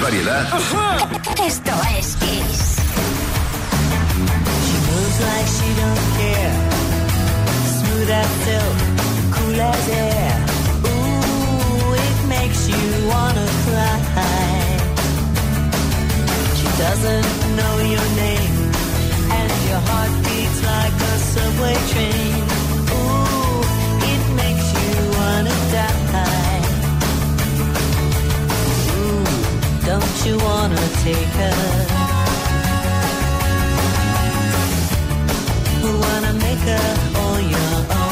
variedad. Esto es Kiss. She moves like she don't care. Smooth as silk, cool as air. Ooh, it makes you wanna cry. She doesn't know your name, and your heart beats like a subway train. Don't you wanna take her? wanna make her all your own.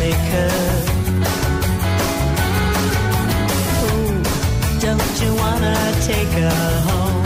Wanna make her? Ooh, don't you wanna take her home?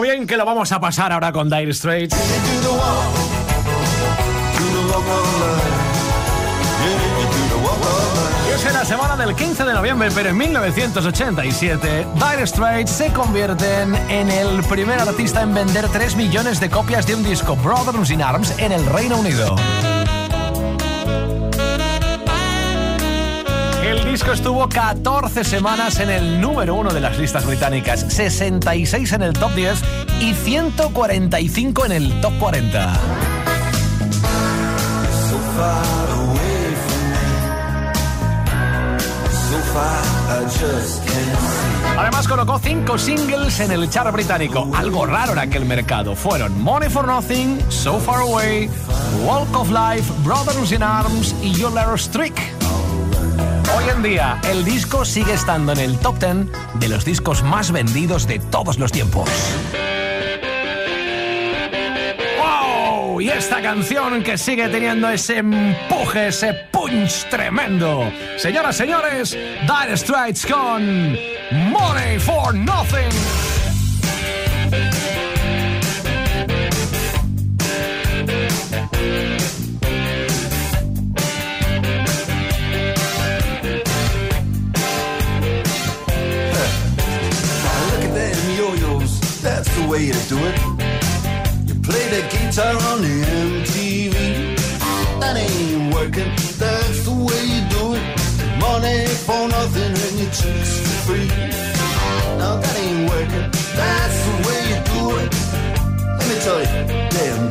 Bien que lo vamos a pasar ahora con Dire Straits. Es en la semana del 15 de noviembre, pero en 1987, Dire Straits se convierten en el primer artista en vender 3 millones de copias de un disco Brothers in Arms en el Reino Unido. El disco estuvo 14 semanas en el número uno de las listas británicas, 66 en el top 10 y 145 en el top 40. so far away from me. So far, I just can't see. Además colocó cinco singles en el chart británico, algo raro en aquel mercado. Fueron Money for Nothing, So Far Away, Walk of Life, Brothers in Arms y Your Little el disco sigue estando en el top 10 de los discos más vendidos de todos los tiempos. ¡Wow! Y esta canción que sigue teniendo ese empuje, ese punch tremendo. Señoras, señores, Dire Straits con Money for Nothing. way you do it. You play the guitar on MTV. That ain't working, that's the way you do it. Money for nothing and your cheeks for free. Now that ain't working, that's the way you do it. Let me tell you, damn.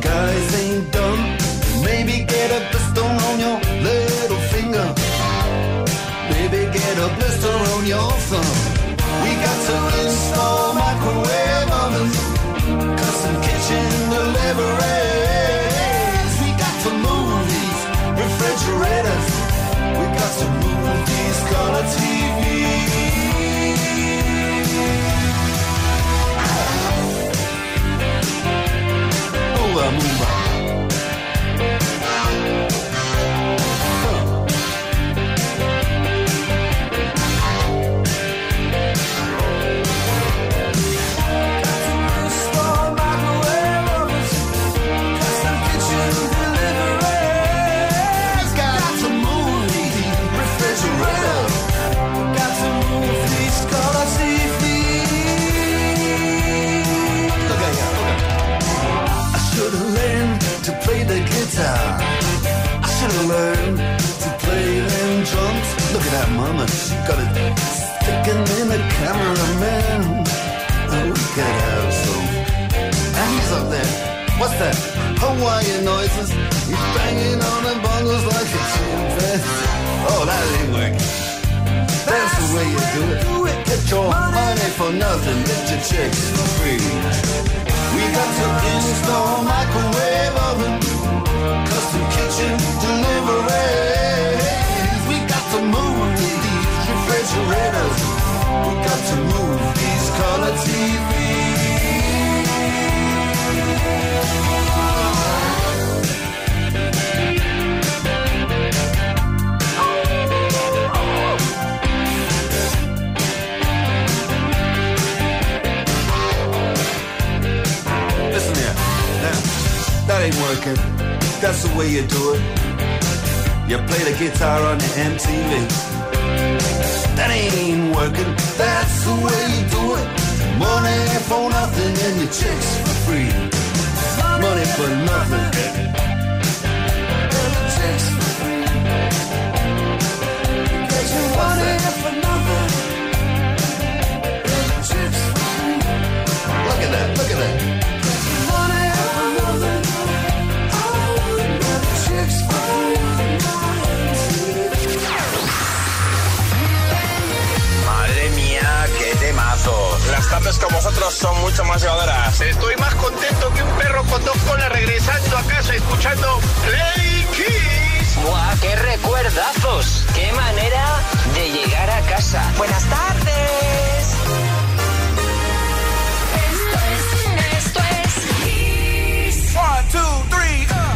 nothing ustedes con vosotros son mucho más llevadoras. Estoy más contento que un perro con dos colas regresando a casa escuchando Play Kiss. ¡Guau, qué recuerdazos! ¡Qué manera de llegar a casa! Buenas tardes. Esto es, esto es Kiss. One, two, three, uh.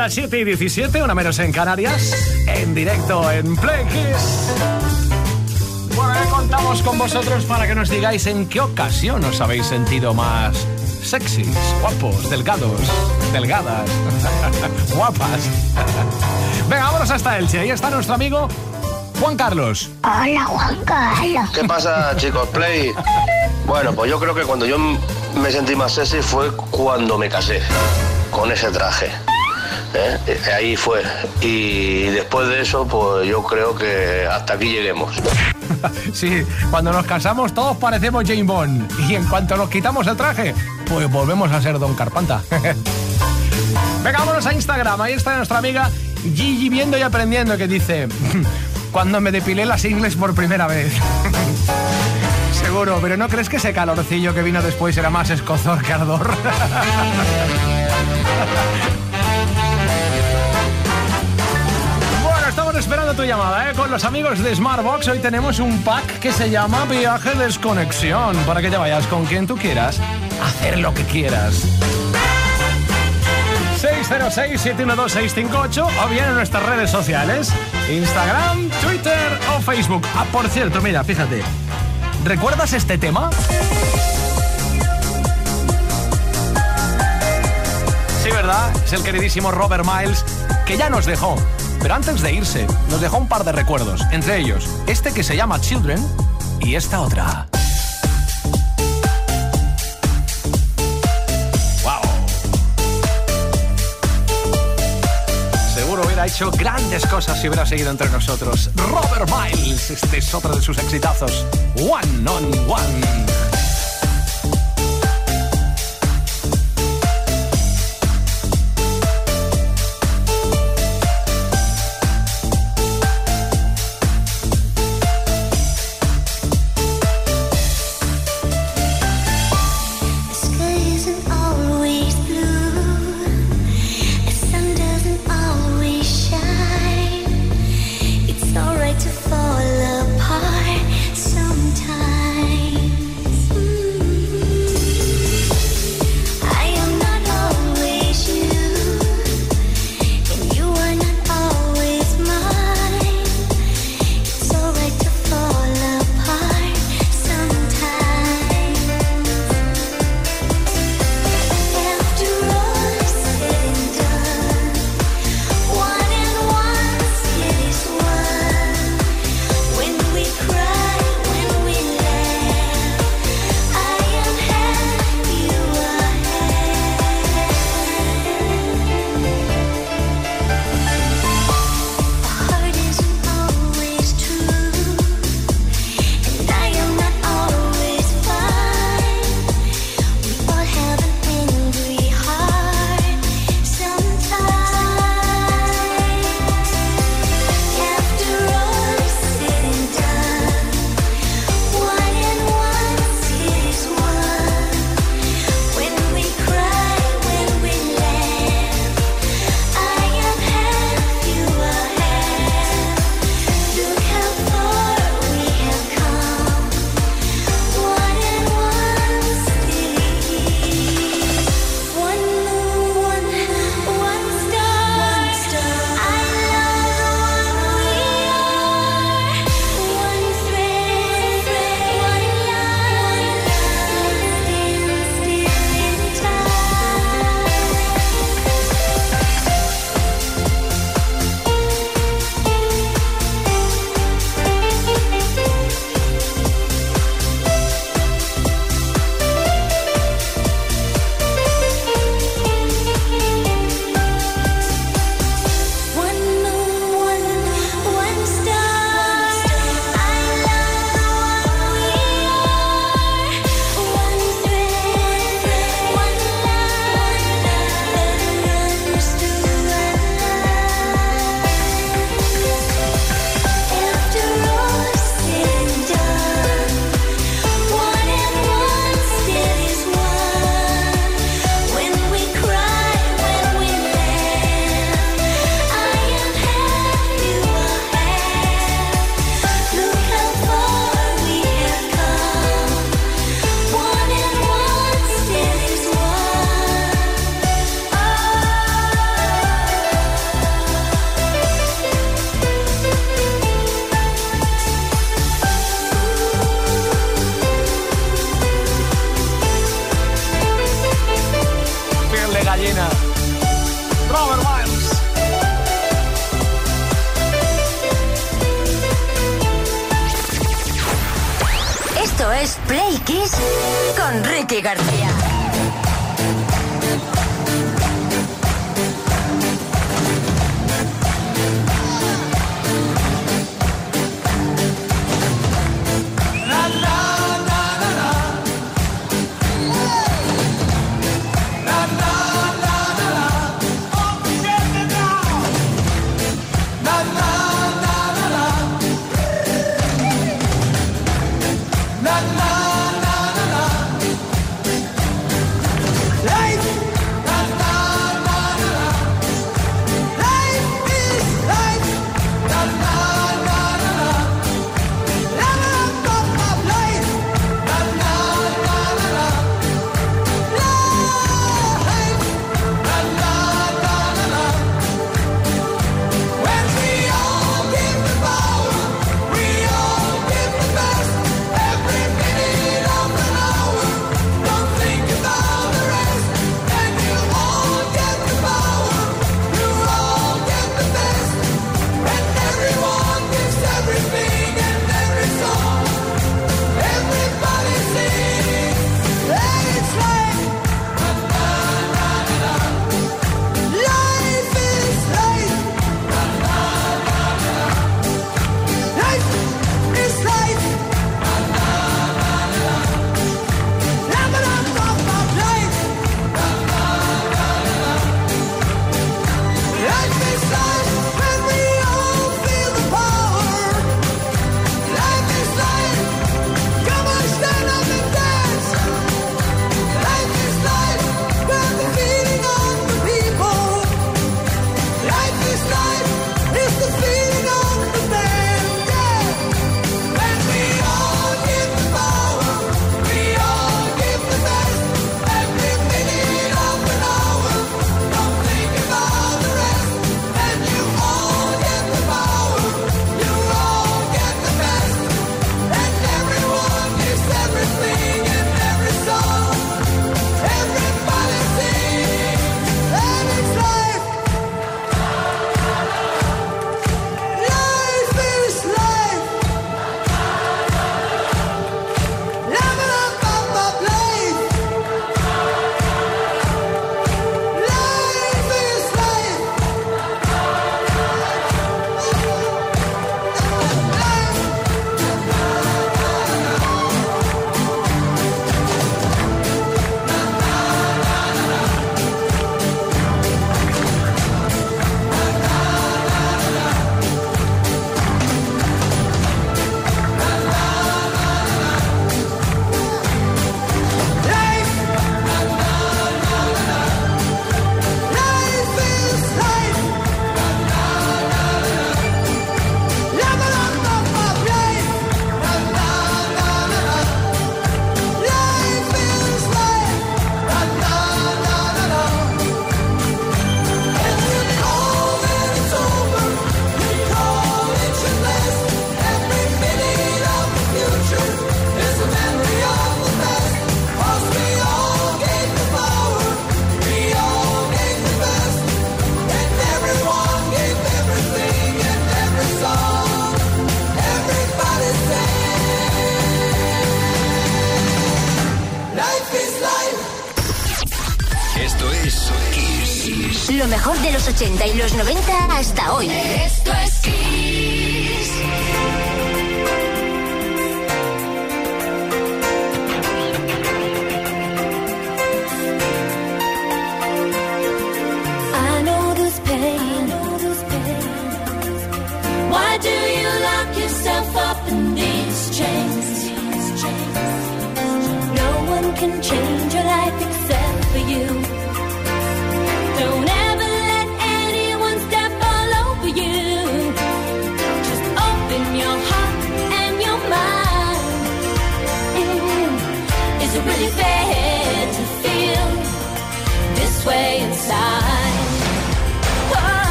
Las 7 y 17, una menos en Canarias, en directo en Play Kiss. Bueno, ya contamos con vosotros para que nos digáis en qué ocasión os habéis sentido más sexys, guapos, delgados, delgadas, guapas. Venga, vámonos hasta Elche. Ahí está nuestro amigo Juan Carlos. Hola, Juan Carlos. ¿Qué pasa, chicos? Play. Bueno, pues yo creo que cuando yo me sentí más sexy fue cuando me casé con ese traje. ¿Eh? Ahí fue. Y después de eso, pues yo creo que hasta aquí lleguemos. Sí, cuando nos casamos todos parecemos Jane Bond. Y en cuanto nos quitamos el traje, pues volvemos a ser Don Carpanta. Venga, a Instagram. Ahí está nuestra amiga Gigi viendo y aprendiendo que dice... Cuando me depilé las ingles por primera vez. Seguro, pero ¿no crees que ese calorcillo que vino después era más escozor que ardor? Esperando tu llamada, ¿eh? Con los amigos de Smartbox hoy tenemos un pack que se llama Viaje Desconexión, para que te vayas con quien tú quieras, a hacer lo que quieras. 606-712-658 o bien en nuestras redes sociales, Instagram, Twitter o Facebook. Ah, por cierto, mira, fíjate, ¿recuerdas este tema? Sí, ¿verdad? Es el queridísimo Robert Miles, que ya nos dejó. Pero antes de irse, nos dejó un par de recuerdos. Entre ellos, este que se llama Children y esta otra. ¡Wow! Seguro hubiera hecho grandes cosas si hubiera seguido entre nosotros. Robert Miles, este es otro de sus exitazos. One on One.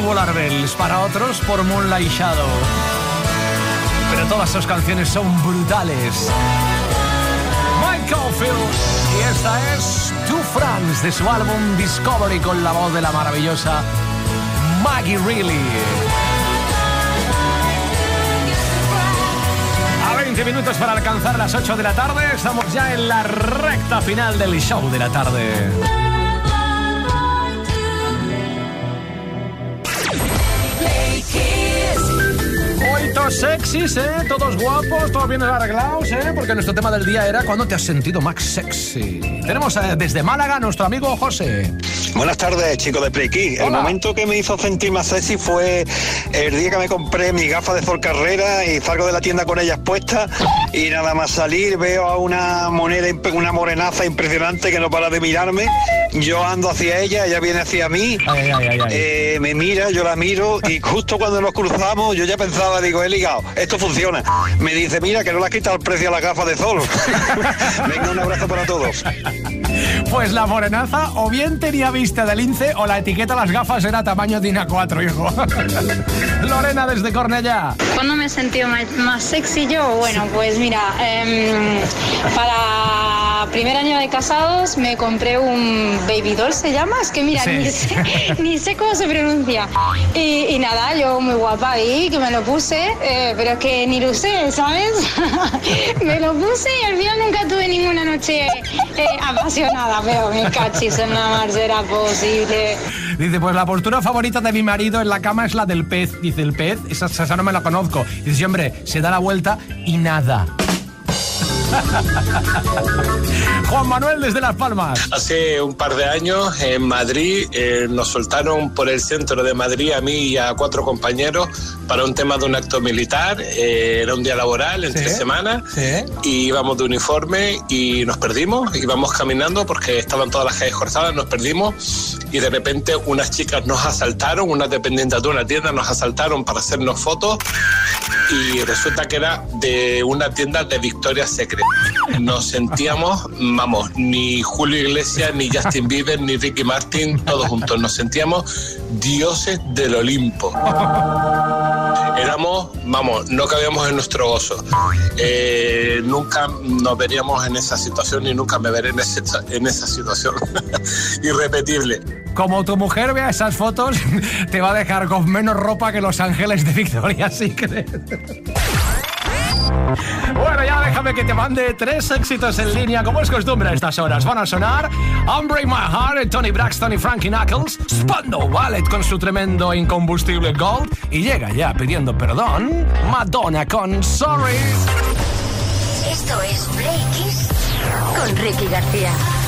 Tubular Bells, para otros por Moonlight Shadow. Pero todas sus canciones son brutales. Mike Caulfield. Y esta es Two Franks de su álbum Discovery con la voz de la maravillosa Maggie Reilly. A 20 minutos para alcanzar las 8 de la tarde, estamos ya en la recta final del show de la tarde. Hoy todos sexys, ¿eh? Todos guapos, todos bien arreglados, ¿eh? Porque nuestro tema del día era ¿Cuándo te has sentido más sexy? Tenemos eh, desde Málaga a nuestro amigo José. Buenas tardes, chicos de Kids. El momento que me hizo sentir más sexy fue el día que me compré mi gafa de Sol Carrera y salgo de la tienda con ellas puestas y nada más salir veo a una moneda, una morenaza impresionante que no para de mirarme. Yo ando hacia ella, ella viene hacia mí, Eh, me mira, yo la miro y justo cuando nos cruzamos yo ya pensaba, digo, he ligado, esto funciona. Me dice, mira, que no le has quitado el precio a la gafa de sol. Venga, un abrazo para todos. Pues la morenaza o bien tenía vista de lince o la etiqueta de las gafas era tamaño DIN A4, hijo. Lorena desde Cornellá. ¿Cuándo me he sentido más, más sexy yo? Bueno, pues mira, em, para primer año de casados me compré un baby doll, ¿se llama? Es que mira, Sí. ni, sé, ni sé cómo se pronuncia. Y, y nada, yo muy guapa ahí, que me lo puse, eh, pero es que ni lo usé, ¿sabes? me lo puse y al final nunca tuve ninguna noche eh, apasionada, mi cachis, nada más era posible. Dice, pues la postura favorita de mi marido en la cama es la del pez. Dice, el pez, esa, esa no me la conozco. Dice, hombre, se da la vuelta y nada. Juan Manuel desde Las Palmas. Hace un par de años en Madrid eh, nos soltaron por el centro de Madrid a mí y a cuatro compañeros para un tema de un acto militar. Eh, era un día laboral, entre Sí. semanas, y íbamos de uniforme y nos perdimos. Íbamos caminando porque estaban todas las calles cortadas, nos perdimos y de repente unas chicas nos asaltaron, unas dependientes de una tienda nos asaltaron para hacernos fotos y resulta que era de una tienda de Victoria's Secret. Nos sentíamos, vamos, ni Julio Iglesias, ni Justin Bieber, ni Ricky Martin, todos juntos. Nos sentíamos dioses del Olimpo. Éramos, vamos, no cabíamos en nuestro gozo. Eh, nunca nos veríamos en esa situación y nunca me veré en, en esa situación. Irrepetible. Como tu mujer vea esas fotos, te va a dejar con menos ropa que los ángeles de Victoria Secret. Bueno, ya déjame que te mande tres éxitos en línea, como es costumbre a estas horas. Van a sonar Unbreak My Heart, Tony Braxton y Frankie Knuckles, Spando Wallet con su tremendo incombustible Gold, y llega ya pidiendo perdón, Madonna con Sorry. Esto es Play Kiss con Ricky García.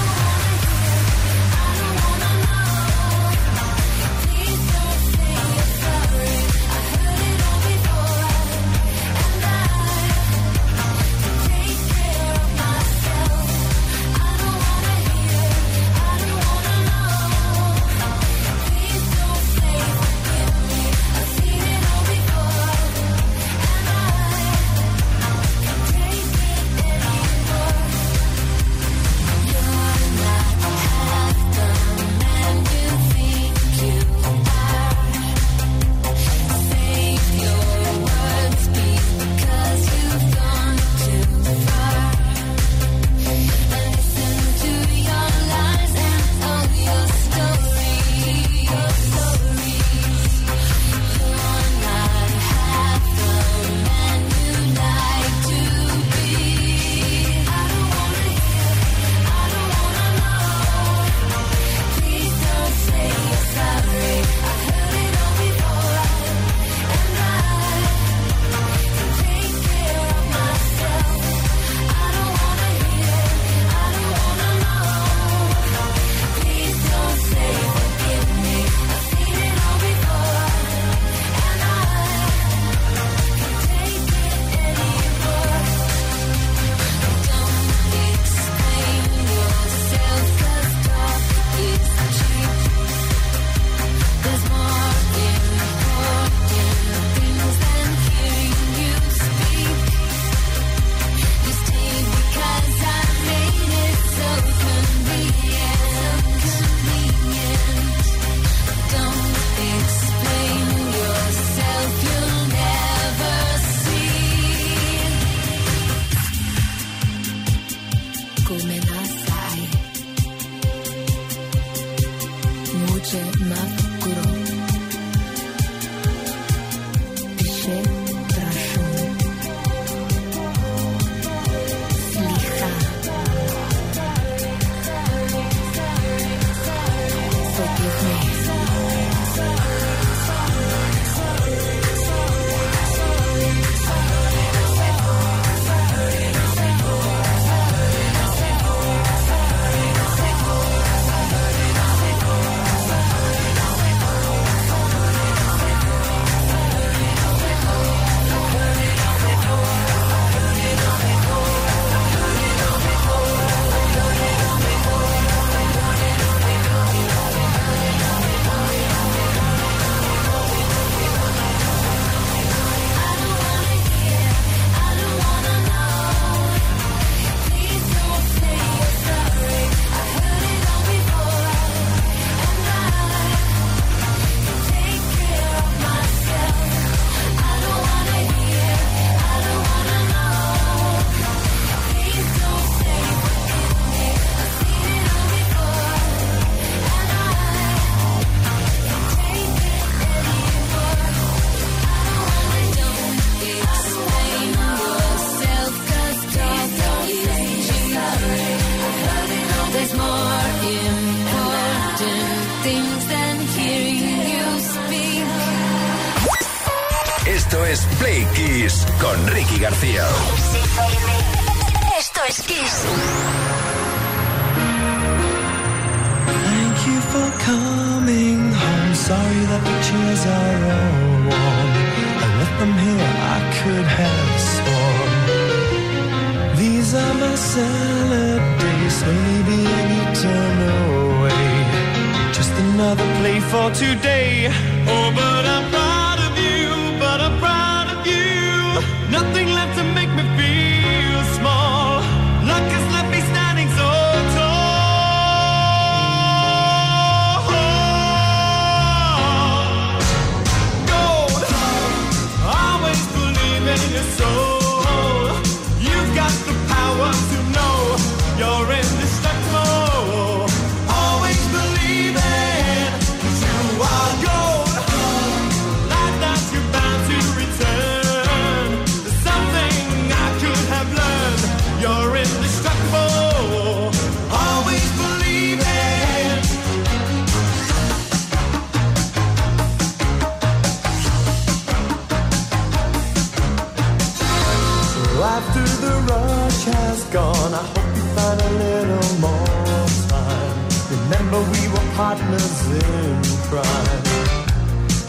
has gone. I hope you find a little more time. Remember, we were partners in crime.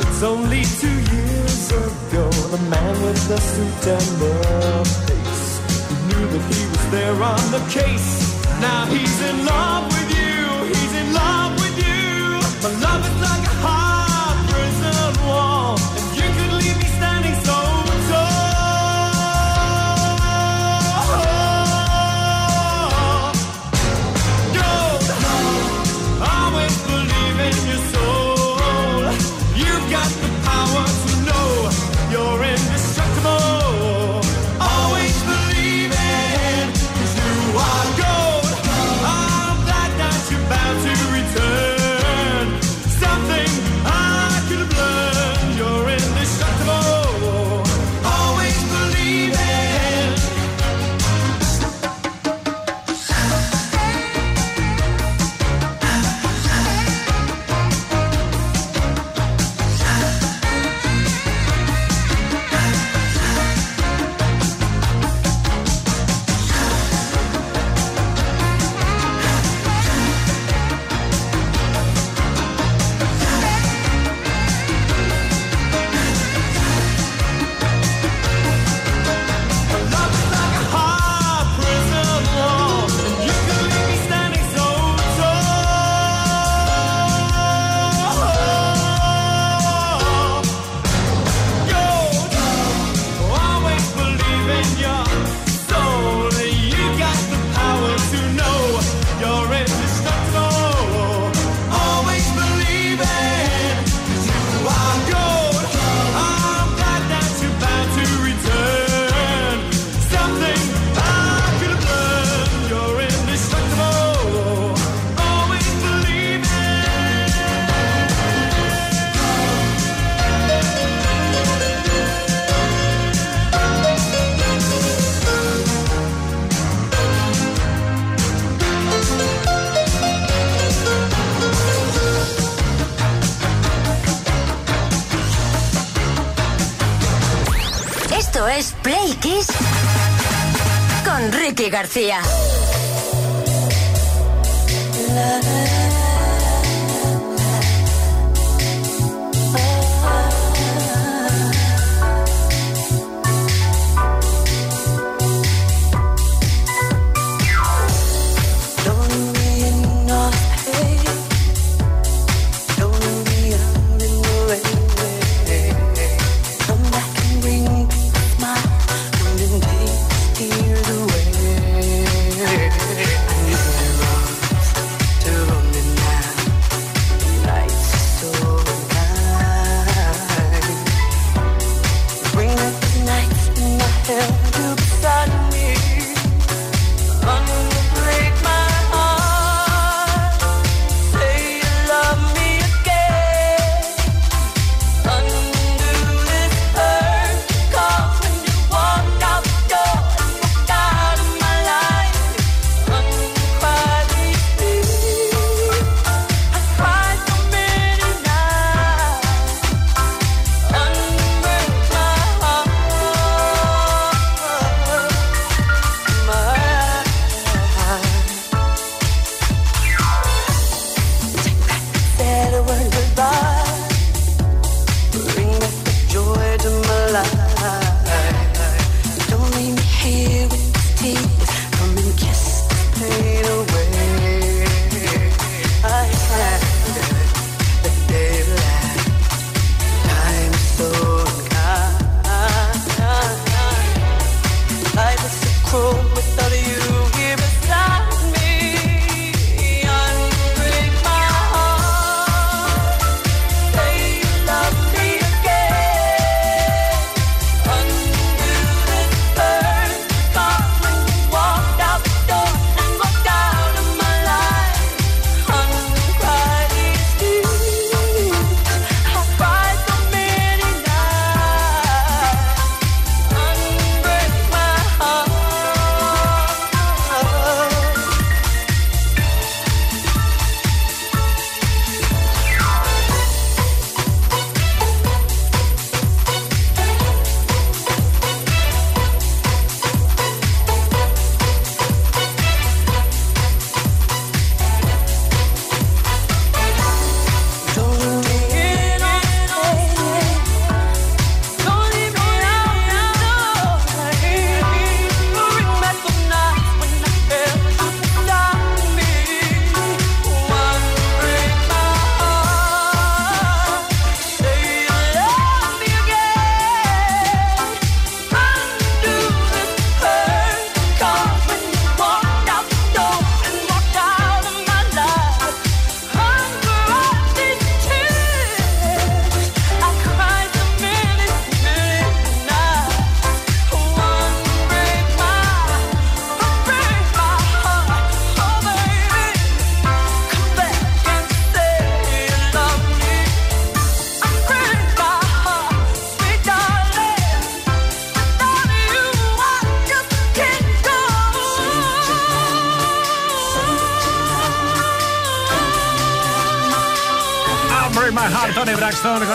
It's only two years ago, the man with the suit and the face He knew that he was there on the case. Now he's in love with you. He's in love with you. My love is like a heart. García.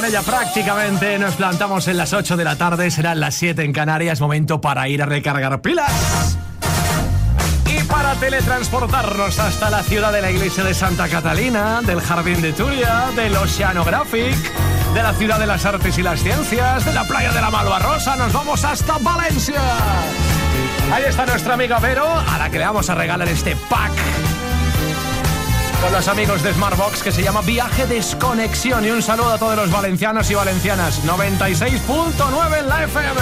Ella prácticamente nos plantamos en las 8 de la tarde. Serán las 7 en Canarias. Momento para ir a recargar pilas. Y para teletransportarnos hasta la ciudad de la iglesia de Santa Catalina, del Jardín de Turia, del Oceanographic, de la ciudad de las artes y las ciencias, de la playa de la Malvarrosa, nos vamos hasta Valencia. Ahí está nuestra amiga Vero, a la que le vamos a regalar este pack con los amigos de Smartbox que se llama Viaje Desconexión. Y un saludo a todos los valencianos y valencianas. 96.9 en la FM.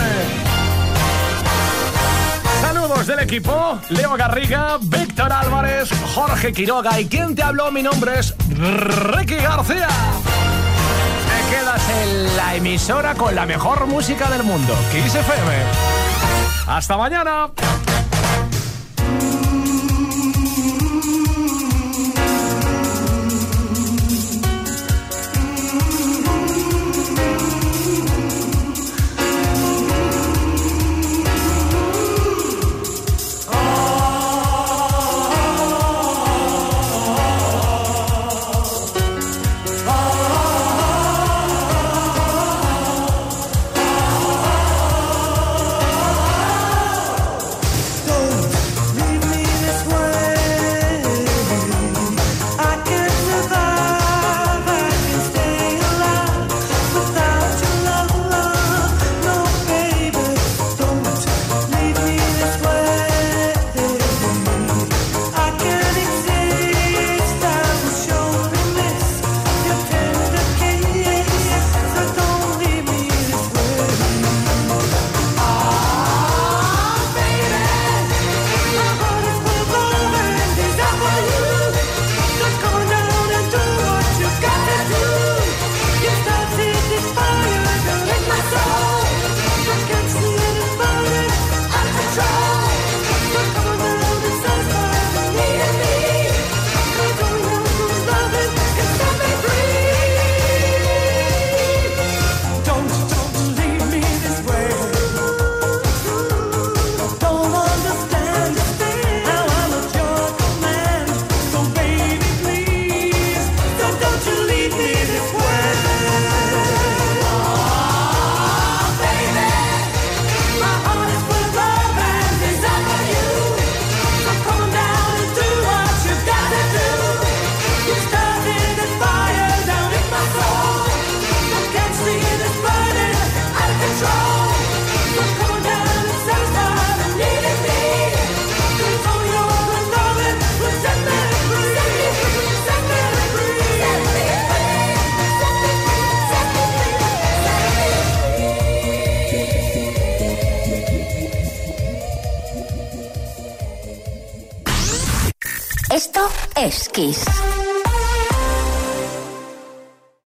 Saludos del equipo, Leo Garriga, Víctor Álvarez, Jorge Quiroga y quien te habló, mi nombre es Ricky García. Te quedas en la emisora con la mejor música del mundo, Kiss FM. Hasta mañana.